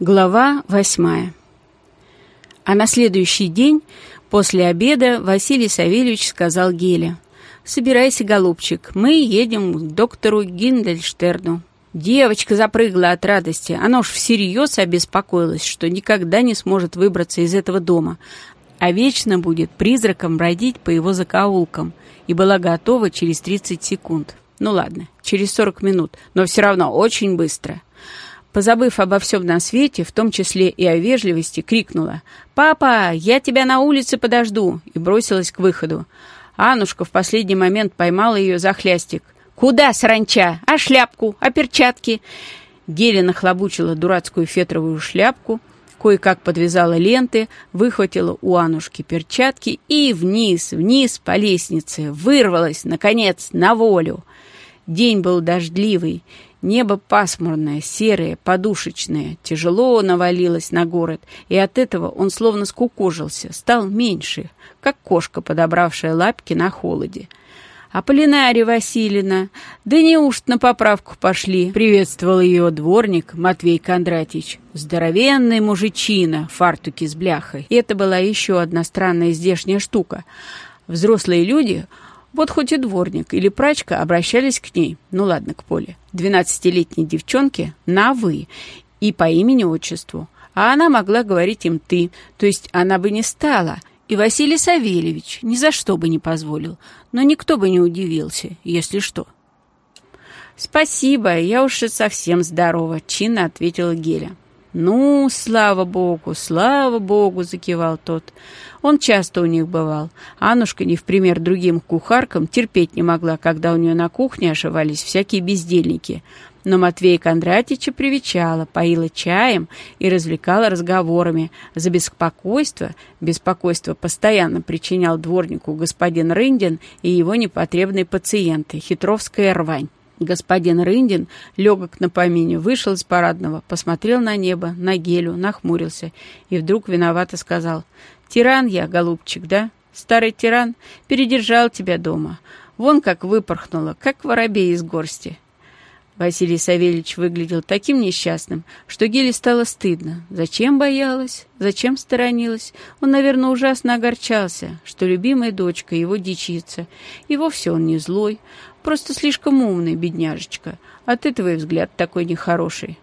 Глава восьмая. А на следующий день, после обеда, Василий Савельевич сказал Геле, «Собирайся, голубчик, мы едем к доктору Гиндельштерну». Девочка запрыгала от радости. Она уж всерьез обеспокоилась, что никогда не сможет выбраться из этого дома, а вечно будет призраком бродить по его закоулкам, и была готова через 30 секунд. Ну ладно, через 40 минут, но все равно очень быстро. Позабыв обо всем на свете, в том числе и о вежливости, крикнула «Папа, я тебя на улице подожду!» и бросилась к выходу. Анушка в последний момент поймала ее за хлястик. «Куда, саранча? А шляпку? А перчатки?» Геля нахлобучила дурацкую фетровую шляпку, кое-как подвязала ленты, выхватила у Анушки перчатки и вниз, вниз по лестнице, вырвалась, наконец, на волю. День был дождливый, Небо пасмурное, серое, подушечное, тяжело навалилось на город, и от этого он словно скукожился, стал меньше, как кошка, подобравшая лапки на холоде. «Аполлинария Васильевна, да неужто на поправку пошли?» — приветствовал ее дворник Матвей Кондратьевич. Здоровенный мужичина, фартуки с бляхой. Это была еще одна странная здешняя штука. Взрослые люди вот хоть и дворник или прачка обращались к ней, ну ладно, к Поле, двенадцатилетней девчонке, на «вы» и по имени-отчеству. А она могла говорить им «ты», то есть она бы не стала, и Василий Савельевич ни за что бы не позволил, но никто бы не удивился, если что. «Спасибо, я уж и совсем здорова», — чинно ответила Геля. «Ну, слава богу, слава богу!» — закивал тот. Он часто у них бывал. Аннушка, не в пример другим кухаркам, терпеть не могла, когда у нее на кухне ошивались всякие бездельники. Но Матвея Кондратича привечала, поила чаем и развлекала разговорами. За беспокойство, беспокойство постоянно причинял дворнику господин Рындин и его непотребные пациенты, хитровская рвань. Господин Рындин, легок на помине, вышел из парадного, посмотрел на небо, на гелю, нахмурился и вдруг виновато сказал, «Тиран я, голубчик, да? Старый тиран передержал тебя дома. Вон как выпорхнула, как воробей из горсти». Василий Савельевич выглядел таким несчастным, что Геле стало стыдно. Зачем боялась? Зачем сторонилась? Он, наверное, ужасно огорчался, что любимая дочка его дичится. И вовсе он не злой. Просто слишком умный, бедняжечка. От этого и взгляд такой нехороший.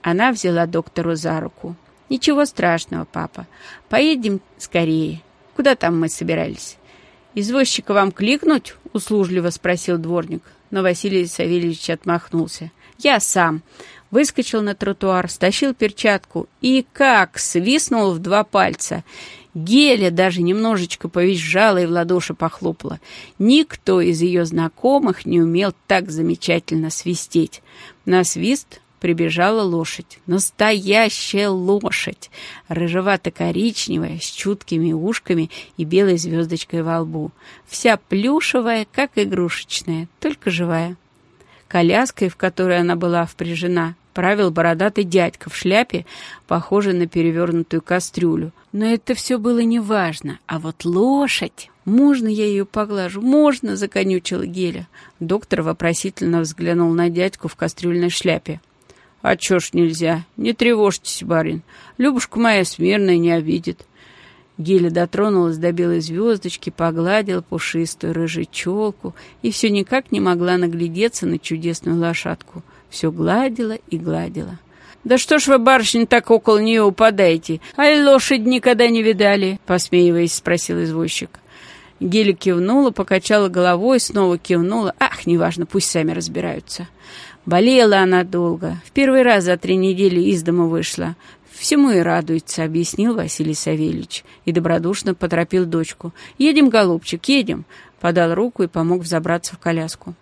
Она взяла доктору за руку. «Ничего страшного, папа. Поедем скорее. Куда там мы собирались?» «Извозчика вам кликнуть?» — услужливо спросил дворник. Но Василий Савельевич отмахнулся. «Я сам». Выскочил на тротуар, стащил перчатку и как свистнул в два пальца. Геля даже немножечко повизжала и в ладоши похлопала. Никто из ее знакомых не умел так замечательно свистеть. На свист прибежала лошадь. Настоящая лошадь! Рыжевато-коричневая, с чуткими ушками и белой звездочкой во лбу. Вся плюшевая, как игрушечная, только живая. Коляской, в которой она была впряжена, правил бородатый дядька в шляпе, похожий на перевернутую кастрюлю. Но это все было неважно. А вот лошадь... «Можно я ее поглажу? Можно!» — законючила Геля. Доктор вопросительно взглянул на дядьку в кастрюльной шляпе. «А чё ж нельзя? Не тревожьтесь, барин. Любушка моя смирная не обидит». Геля дотронулась до белой звездочки, погладила пушистую рыжую челку и все никак не могла наглядеться на чудесную лошадку — все гладила и гладила. «Да что ж вы, барышня, так около нее упадаете? Ай, лошадь никогда не видали?» — посмеиваясь, спросил извозчик. Геля кивнула, покачала головой, снова кивнула. «Ах, неважно, пусть сами разбираются». Болела она долго. В первый раз за три недели из дома вышла. «Всему и радуется», — объяснил Василий Савельевич и добродушно поторопил дочку. «Едем, голубчик, едем», — подал руку и помог взобраться в коляску.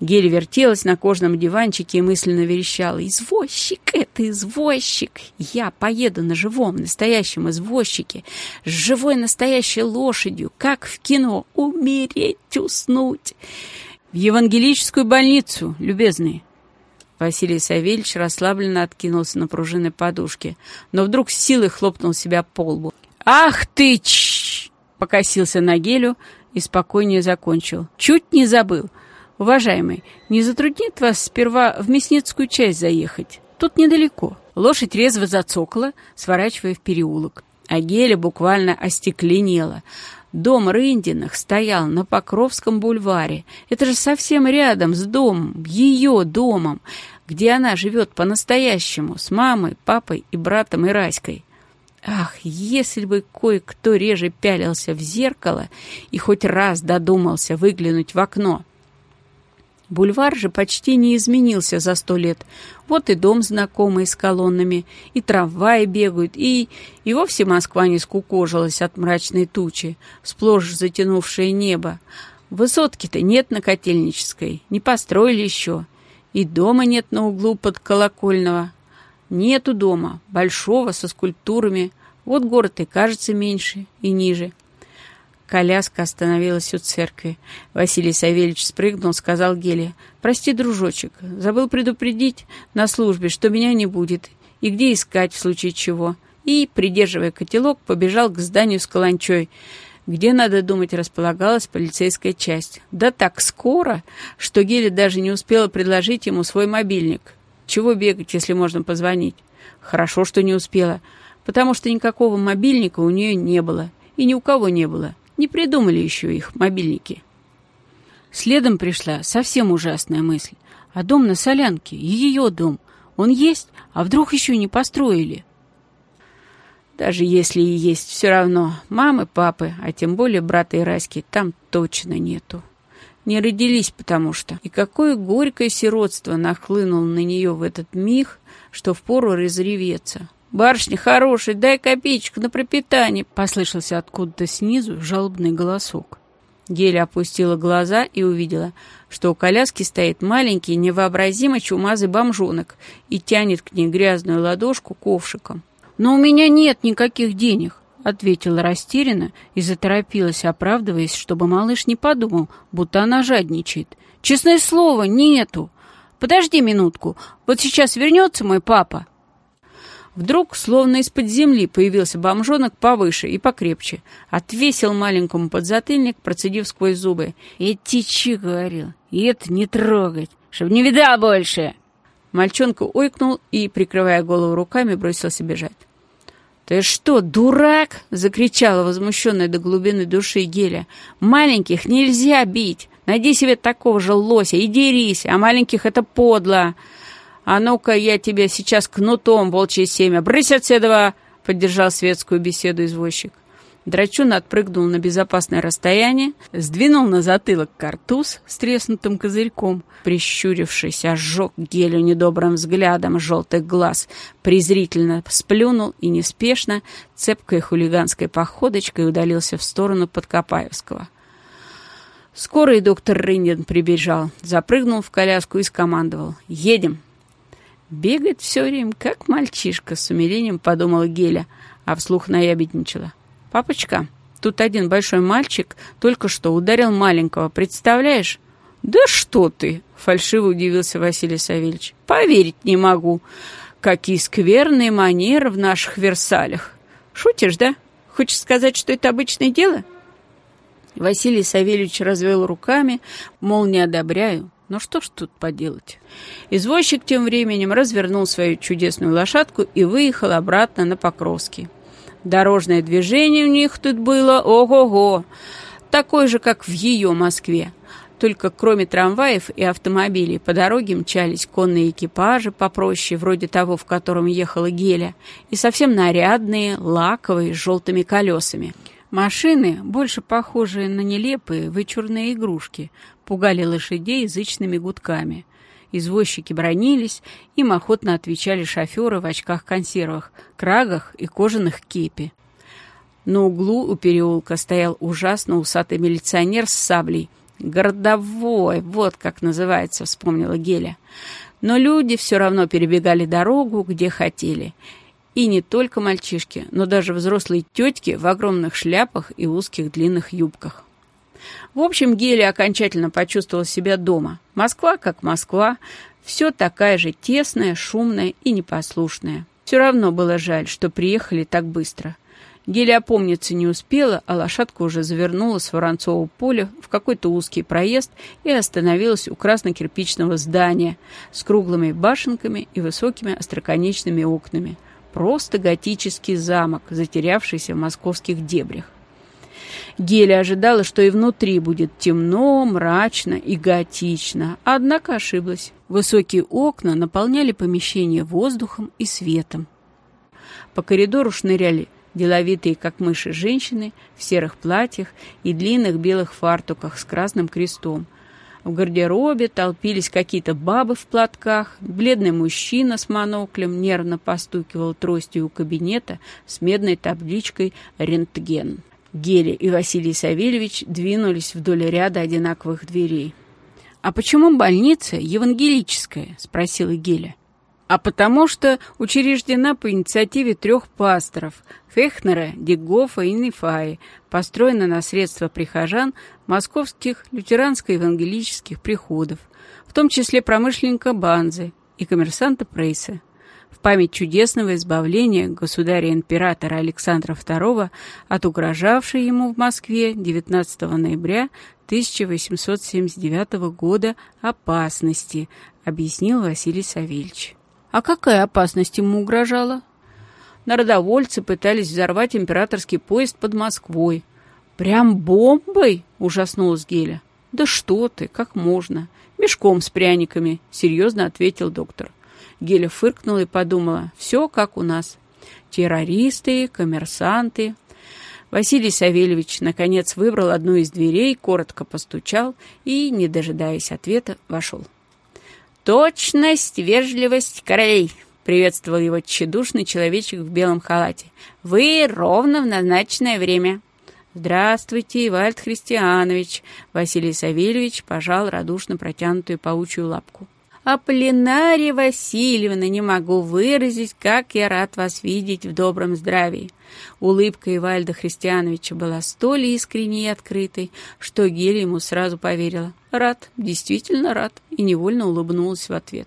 Геля вертелась на кожаном диванчике и мысленно верещала. «Извозчик это, извозчик! Я поеду на живом, настоящем извозчике, с живой настоящей лошадью, как в кино, умереть, уснуть!» «В евангелическую больницу, любезный!» Василий Савельевич расслабленно откинулся на пружины подушки, но вдруг с силой хлопнул себя по лбу. «Ах ты, ч!» покосился на Гелю и спокойнее закончил. «Чуть не забыл!» «Уважаемый, не затруднит вас сперва в мясницкую часть заехать? Тут недалеко. Лошадь резво зацокала, сворачивая в переулок. А Геля буквально остекленела. Дом Рындиных стоял на Покровском бульваре. Это же совсем рядом с домом, ее домом, где она живет по-настоящему, с мамой, папой и братом Ираськой. Ах, если бы кое-кто реже пялился в зеркало и хоть раз додумался выглянуть в окно. Бульвар же почти не изменился за сто лет. Вот и дом знакомый с колоннами, и трамваи бегают, и... И вовсе Москва не скукожилась от мрачной тучи, сплошь затянувшее небо. Высотки-то нет на Котельнической, не построили еще. И дома нет на углу под Колокольного. Нету дома, большого, со скульптурами. Вот город и кажется меньше и ниже. Коляска остановилась у церкви. Василий Савельевич спрыгнул, сказал Геле. «Прости, дружочек, забыл предупредить на службе, что меня не будет, и где искать в случае чего». И, придерживая котелок, побежал к зданию с каланчой, где, надо думать, располагалась полицейская часть. Да так скоро, что Геля даже не успела предложить ему свой мобильник. Чего бегать, если можно позвонить? Хорошо, что не успела, потому что никакого мобильника у нее не было, и ни у кого не было. Не придумали еще их мобильники. Следом пришла совсем ужасная мысль. А дом на Солянке, ее дом, он есть, а вдруг еще не построили? Даже если и есть, все равно мамы, папы, а тем более брата и Раськи там точно нету. Не родились, потому что. И какое горькое сиротство нахлынуло на нее в этот миг, что впору разреветься. «Барышня хорошая, дай копеечку на пропитание!» — послышался откуда-то снизу жалобный голосок. Геля опустила глаза и увидела, что у коляски стоит маленький, невообразимо чумазый бомжонок и тянет к ней грязную ладошку ковшиком. «Но у меня нет никаких денег», — ответила растерянно и заторопилась, оправдываясь, чтобы малыш не подумал, будто она жадничает. «Честное слово, нету. Подожди минутку, вот сейчас вернется мой папа». Вдруг, словно из-под земли, появился бомжонок повыше и покрепче. Отвесил маленькому подзатыльник, процедив сквозь зубы. «Эти чи, — говорил, — и это не трогать, чтоб не видал больше!» Мальчонка ойкнул и, прикрывая голову руками, бросился бежать. «Ты что, дурак?» — закричала возмущенная до глубины души Геля. «Маленьких нельзя бить! Найди себе такого же лося и дерись, а маленьких это подло!» «А ну-ка, я тебя сейчас кнутом, волчье семя! Брысь отседова!» — поддержал светскую беседу извозчик. Драчун отпрыгнул на безопасное расстояние, сдвинул на затылок картуз с треснутым козырьком, прищурившись, ожег гелю недобрым взглядом желтых глаз, презрительно сплюнул и неспешно, цепкой хулиганской походочкой удалился в сторону Подкопаевского. Скоро и доктор Рындин прибежал, запрыгнул в коляску и скомандовал «Едем!» Бегает все время, как мальчишка, с умилением подумала Геля, а вслух наябедничала. «Папочка, тут один большой мальчик только что ударил маленького, представляешь?» «Да что ты!» — фальшиво удивился Василий Савельевич. «Поверить не могу. Какие скверные манеры в наших Версалях. Шутишь, да? Хочешь сказать, что это обычное дело?» Василий Савельевич развел руками, мол, не одобряю. Ну что ж тут поделать? Извозчик тем временем развернул свою чудесную лошадку и выехал обратно на Покровский. Дорожное движение у них тут было ого-го, такое же, как в ее Москве. Только кроме трамваев и автомобилей по дороге мчались конные экипажи попроще, вроде того, в котором ехала Геля, и совсем нарядные, лаковые, с желтыми колесами. Машины, больше похожие на нелепые, вычурные игрушки, пугали лошадей язычными гудками. Извозчики бронились, им охотно отвечали шоферы в очках-консервах, крагах и кожаных кепи. На углу у переулка стоял ужасно усатый милиционер с саблей. «Городовой, вот как называется», — вспомнила Геля. Но люди все равно перебегали дорогу, где хотели. И не только мальчишки, но даже взрослые тетки в огромных шляпах и узких длинных юбках. В общем, Геля окончательно почувствовала себя дома. Москва как Москва, все такая же тесная, шумная и непослушная. Все равно было жаль, что приехали так быстро. Геля опомниться не успела, а лошадка уже завернула с Воронцова поля в какой-то узкий проезд и остановилась у красно-кирпичного здания с круглыми башенками и высокими остроконечными окнами. Просто готический замок, затерявшийся в московских дебрях. Геля ожидала, что и внутри будет темно, мрачно и готично, однако ошиблась. Высокие окна наполняли помещение воздухом и светом. По коридору шныряли деловитые, как мыши, женщины в серых платьях и длинных белых фартуках с красным крестом. В гардеробе толпились какие-то бабы в платках, бледный мужчина с моноклем нервно постукивал тростью у кабинета с медной табличкой «Рентген». Геля и Василий Савельевич двинулись вдоль ряда одинаковых дверей. «А почему больница евангелическая?» — спросила Геля а потому что учреждена по инициативе трех пасторов – Фехнера, Дегофа и Нефаи, построена на средства прихожан московских лютеранско-евангелических приходов, в том числе промышленника Банзы и коммерсанта Прейса. В память чудесного избавления государя-императора Александра II от угрожавшей ему в Москве 19 ноября 1879 года опасности, объяснил Василий Савельевич. А какая опасность ему угрожала? Народовольцы пытались взорвать императорский поезд под Москвой. «Прям бомбой?» — ужаснулась Геля. «Да что ты, как можно? Мешком с пряниками», — серьезно ответил доктор. Геля фыркнула и подумала, все как у нас. Террористы, коммерсанты. Василий Савельевич, наконец, выбрал одну из дверей, коротко постучал и, не дожидаясь ответа, вошел. «Точность, вежливость королей!» — приветствовал его тщедушный человечек в белом халате. «Вы ровно в назначенное время!» «Здравствуйте, Ивальд Христианович!» Василий Савельевич пожал радушно протянутую паучью лапку. «Аполлинария Васильевна, не могу выразить, как я рад вас видеть в добром здравии!» Улыбка Ивальда Христиановича была столь искренней и открытой, что Геля ему сразу поверила. Рад, действительно рад, и невольно улыбнулась в ответ.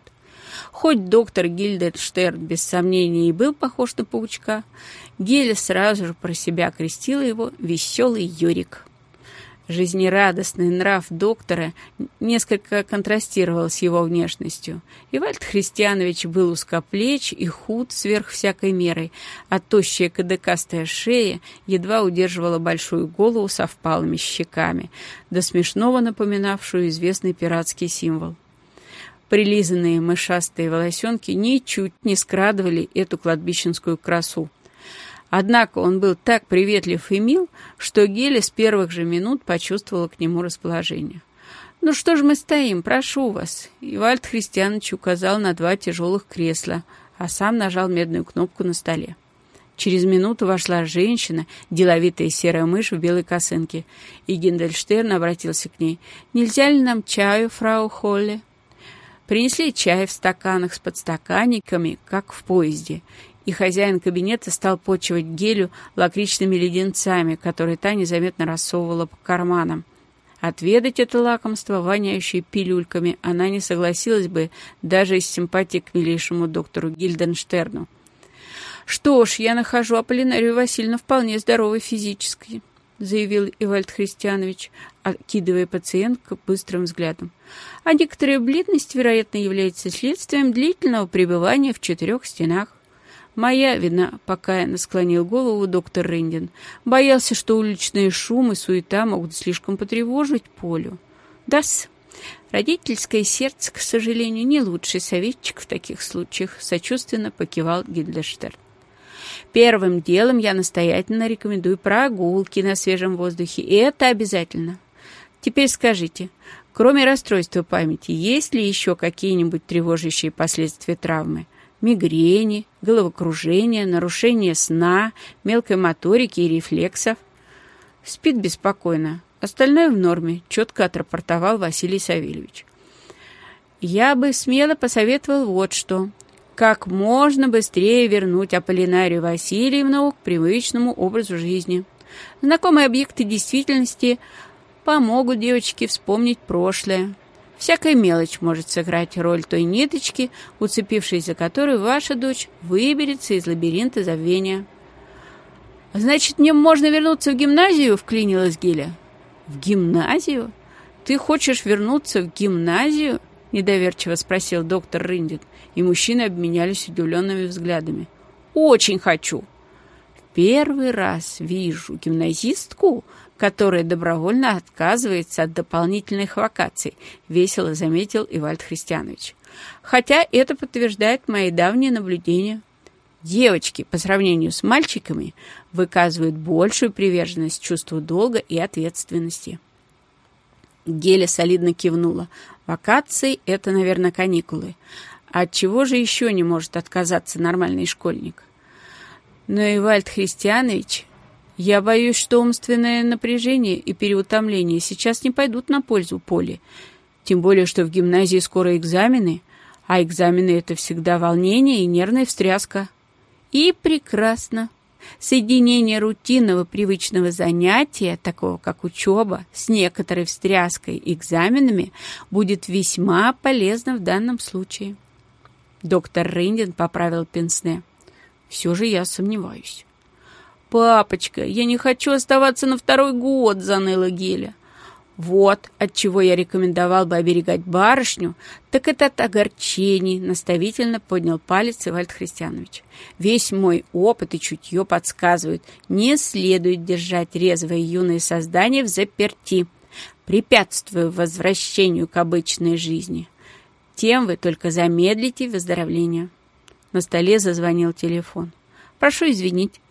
Хоть доктор Гильденштерн без сомнений и был похож на паучка, Геля сразу же про себя крестила его «веселый Юрик». Жизнерадостный нрав доктора несколько контрастировал с его внешностью. Ивальд Христианович был узкоплеч и худ сверх всякой меры, а тощая кадыкастая шея едва удерживала большую голову со впалыми щеками, до смешного напоминавшую известный пиратский символ. Прилизанные мышастые волосенки ничуть не скрадывали эту кладбищенскую красу. Однако он был так приветлив и мил, что Геля с первых же минут почувствовала к нему расположение. «Ну что ж мы стоим? Прошу вас!» И Вальд Христианович указал на два тяжелых кресла, а сам нажал медную кнопку на столе. Через минуту вошла женщина, деловитая серая мышь в белой косынке, и Гендельштерн обратился к ней. «Нельзя ли нам чаю, фрау Холли?» Принесли чай в стаканах с подстаканниками, как в поезде, и хозяин кабинета стал почивать Гелю лакричными леденцами, которые та незаметно рассовывала по карманам. Отведать это лакомство, воняющее пилюльками, она не согласилась бы даже из симпатии к милейшему доктору Гильденштерну. «Что ж, я нахожу Аполлинарию Васильевну вполне здоровой физически», заявил Ивальд Христианович, окидывая пациентку быстрым взглядом. «А некоторая бледность, вероятно, является следствием длительного пребывания в четырех стенах. «Моя вина», — покаянно склонил голову доктор Рындин. Боялся, что уличные шумы, суета могут слишком потревожить Полю. «Да-с, родительское сердце, к сожалению, не лучший советчик в таких случаях», — сочувственно покивал Гильдерштерн. «Первым делом я настоятельно рекомендую прогулки на свежем воздухе, и это обязательно. Теперь скажите, кроме расстройства памяти, есть ли еще какие-нибудь тревожащие последствия травмы?» Мигрени, головокружения, нарушения сна, мелкой моторики и рефлексов. Спит беспокойно. Остальное в норме, четко отрапортовал Василий Савельевич. Я бы смело посоветовал вот что. Как можно быстрее вернуть Аполлинарию Васильевну к привычному образу жизни. Знакомые объекты действительности помогут девочке вспомнить прошлое, Всякая мелочь может сыграть роль той ниточки, уцепившись за которую ваша дочь выберется из лабиринта забвения. «Значит, мне можно вернуться в гимназию?» — вклинилась Геля. «В гимназию? Ты хочешь вернуться в гимназию?» — недоверчиво спросил доктор Рындин, и мужчины обменялись удивленными взглядами. «Очень хочу!» «В первый раз вижу гимназистку, которая добровольно отказывается от дополнительных вакаций», — весело заметил Ивальд Христианович. «Хотя это подтверждает мои давние наблюдения». Девочки, по сравнению с мальчиками, выказывают большую приверженность чувству долга и ответственности. Геля солидно кивнула. Вакации — это, наверное, каникулы. От чего же еще не может отказаться нормальный школьник? Но Ивальд Христианович, я боюсь, что умственное напряжение и переутомление сейчас не пойдут на пользу Поле. Тем более, что в гимназии скоро экзамены, а экзамены — это всегда волнение и нервная встряска. И прекрасно. Соединение рутинного привычного занятия, такого как учеба, с некоторой встряской экзаменами, будет весьма полезно в данном случае. Доктор Рейндин поправил пенсне. Все же я сомневаюсь. «Папочка, я не хочу оставаться на второй год», — заныла Геля. Вот от чего я рекомендовал бы оберегать барышню, так это от огорчений, наставительно поднял палец Ивальд Христианович. Весь мой опыт и чутье подсказывают, не следует держать резвое юное создание в заперти, препятствуя возвращению к обычной жизни. Тем вы только замедлите выздоровление. На столе зазвонил телефон. «Прошу извинить», —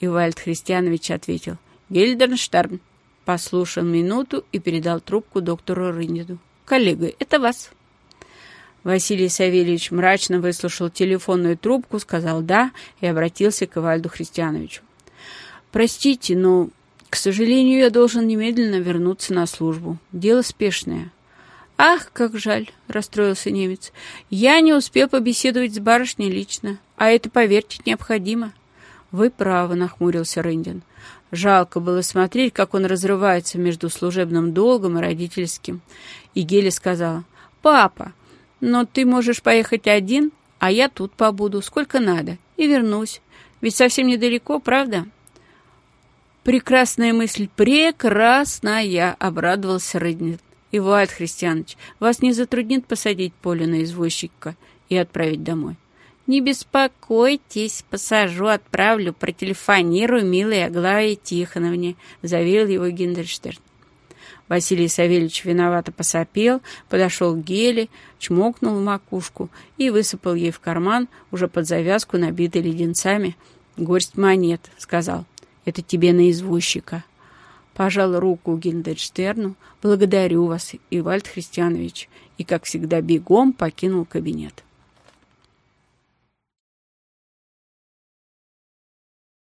Ивальд Христианович ответил. «Гильденштерн». Послушал минуту и передал трубку доктору Рынеду. «Коллега, это вас». Василий Савельевич мрачно выслушал телефонную трубку, сказал «да» и обратился к Ивальду Христиановичу. «Простите, но, к сожалению, я должен немедленно вернуться на службу. Дело спешное». «Ах, как жаль!» — расстроился немец. «Я не успел побеседовать с барышней лично, а это, поверьте, необходимо». «Вы правы», — нахмурился Рындин. Жалко было смотреть, как он разрывается между служебным долгом и родительским. И Геля сказала, «Папа, но ты можешь поехать один, а я тут побуду, сколько надо, и вернусь. Ведь совсем недалеко, правда?» «Прекрасная мысль, прекрасная!» — обрадовался Рыднет. «Ивайт Христианович, вас не затруднит посадить Полю на извозчика и отправить домой?» «Не беспокойтесь, посажу, отправлю, протелефонирую милой Аглае Тихоновне», — заверил его Гиндельштерн. Василий Савельевич виновато посопел, подошел к Геле, чмокнул в макушку и высыпал ей в карман, уже под завязку, набитый леденцами, горсть монет, сказал, «Это тебе на извозчика». Пожал руку Гиндельштерну, «Благодарю вас, Ивальд Христианович», и, как всегда, бегом покинул кабинет.